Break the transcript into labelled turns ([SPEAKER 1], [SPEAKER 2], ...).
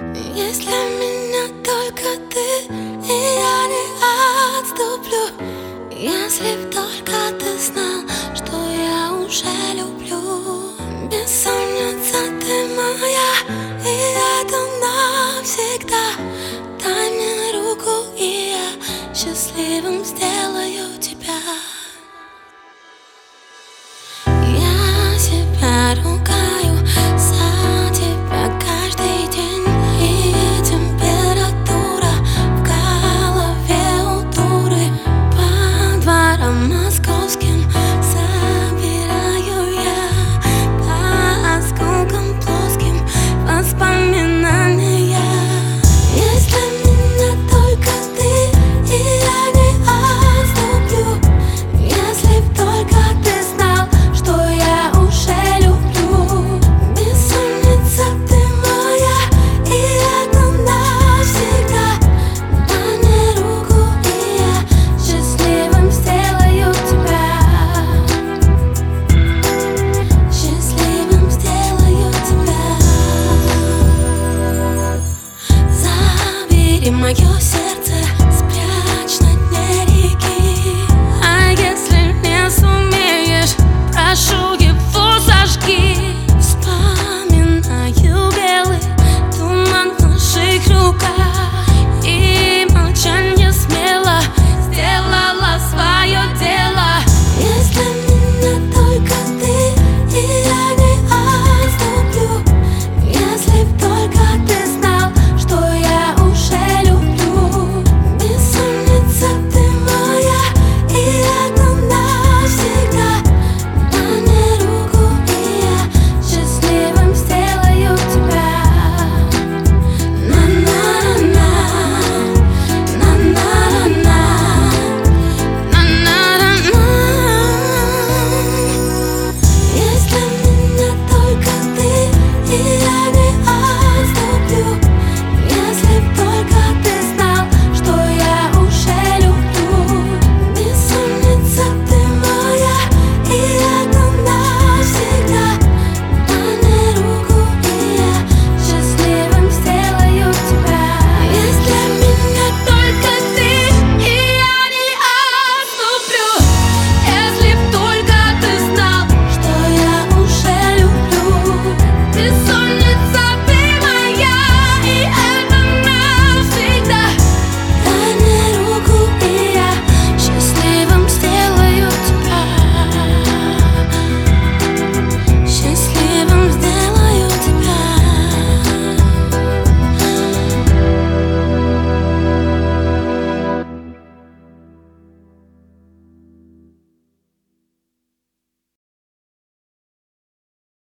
[SPEAKER 1] Если меня только ты, и я не отступлю. Если б только ты знал, что я уже люблю. Бессонница ты моя, и это навсегда. Дай мне руку, и я счастливым сделаю serce.